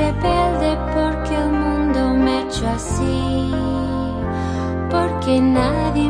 rebelde porque el mundo me echó así, porque nadie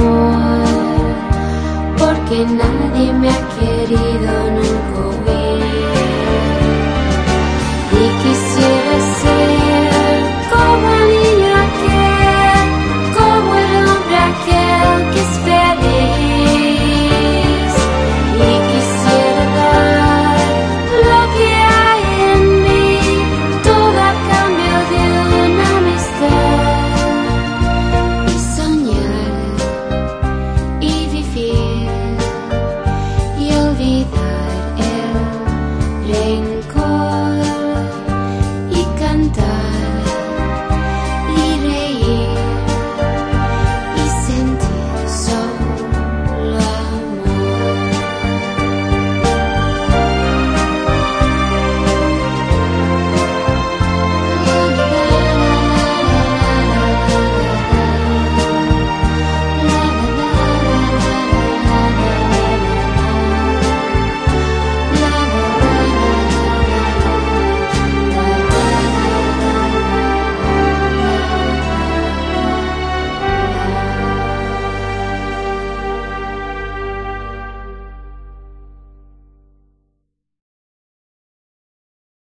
que nadie me ha querido nunca.